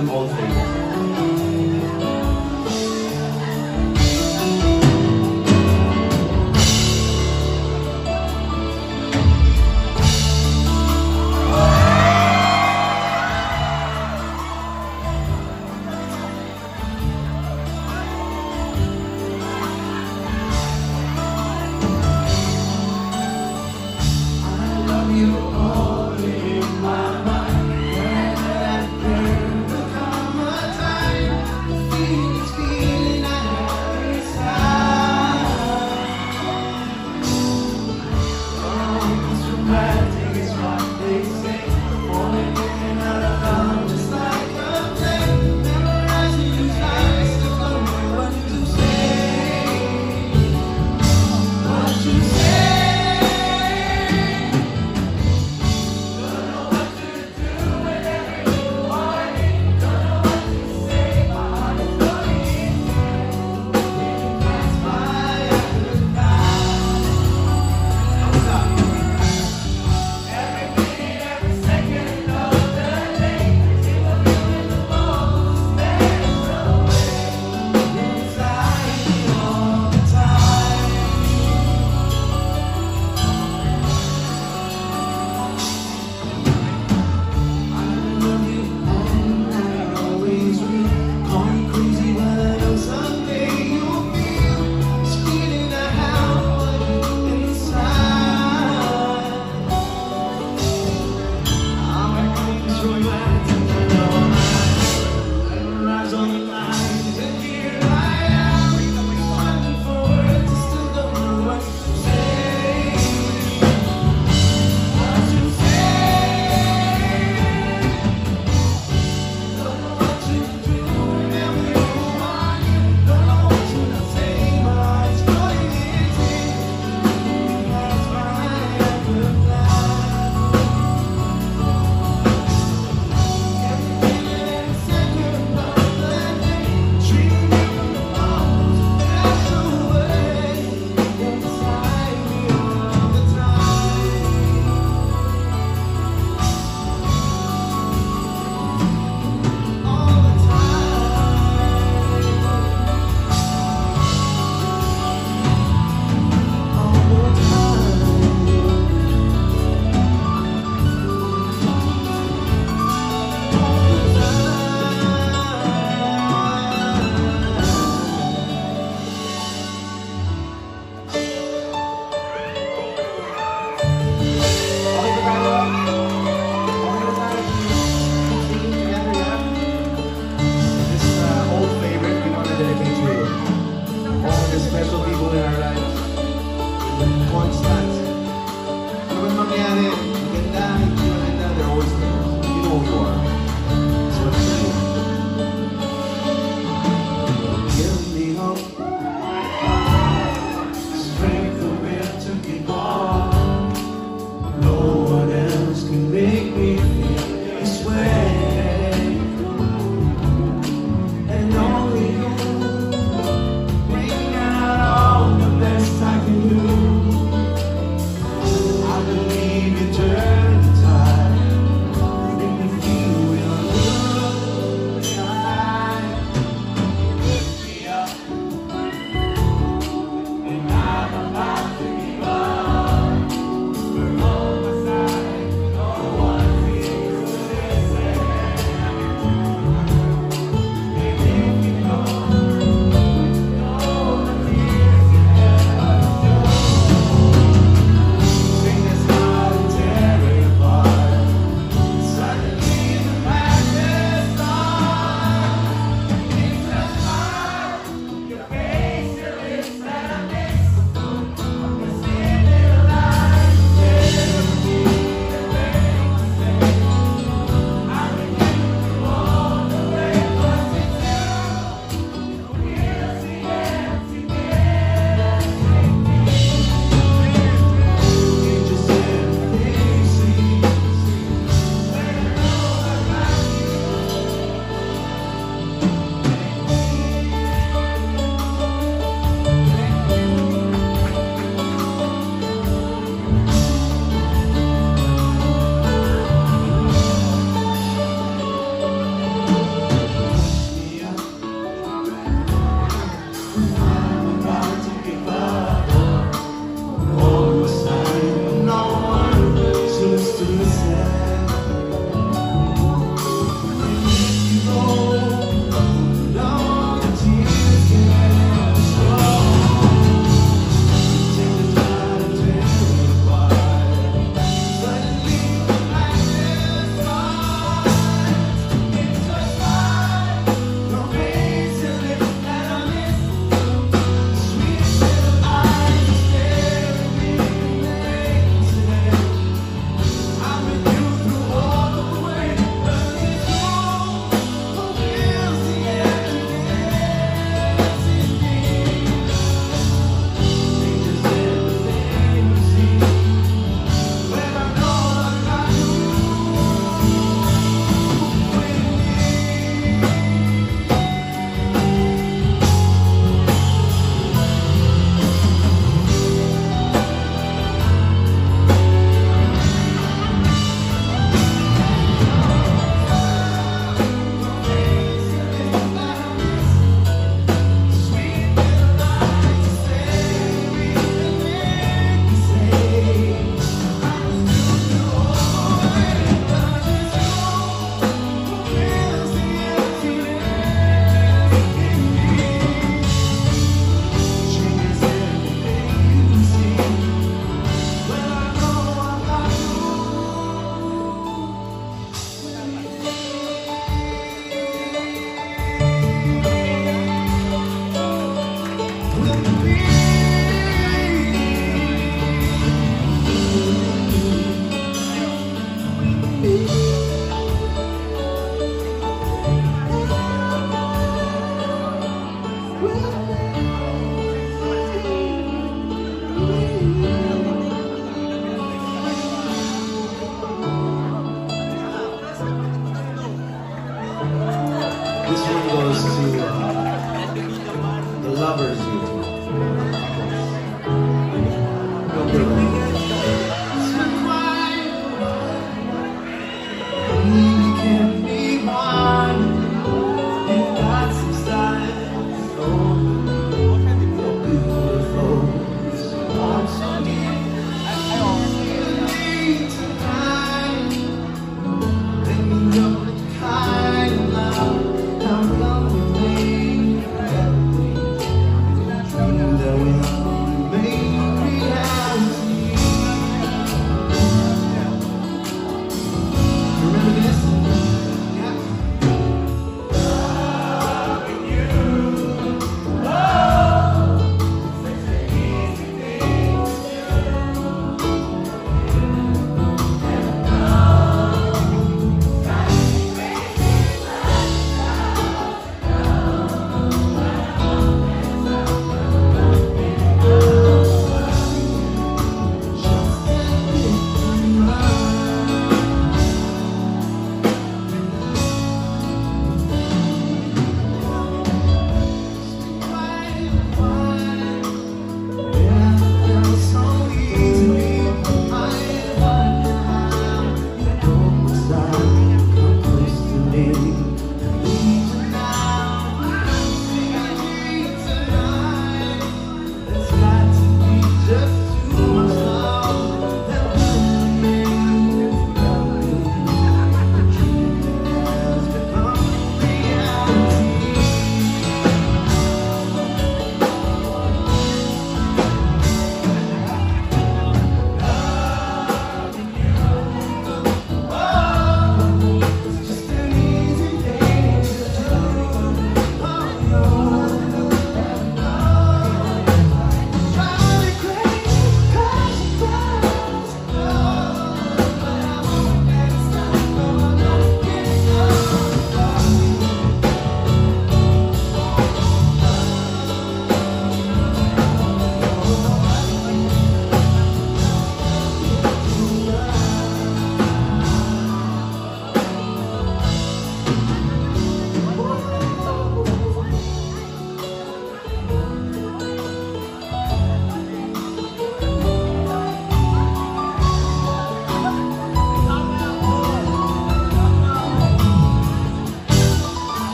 some old.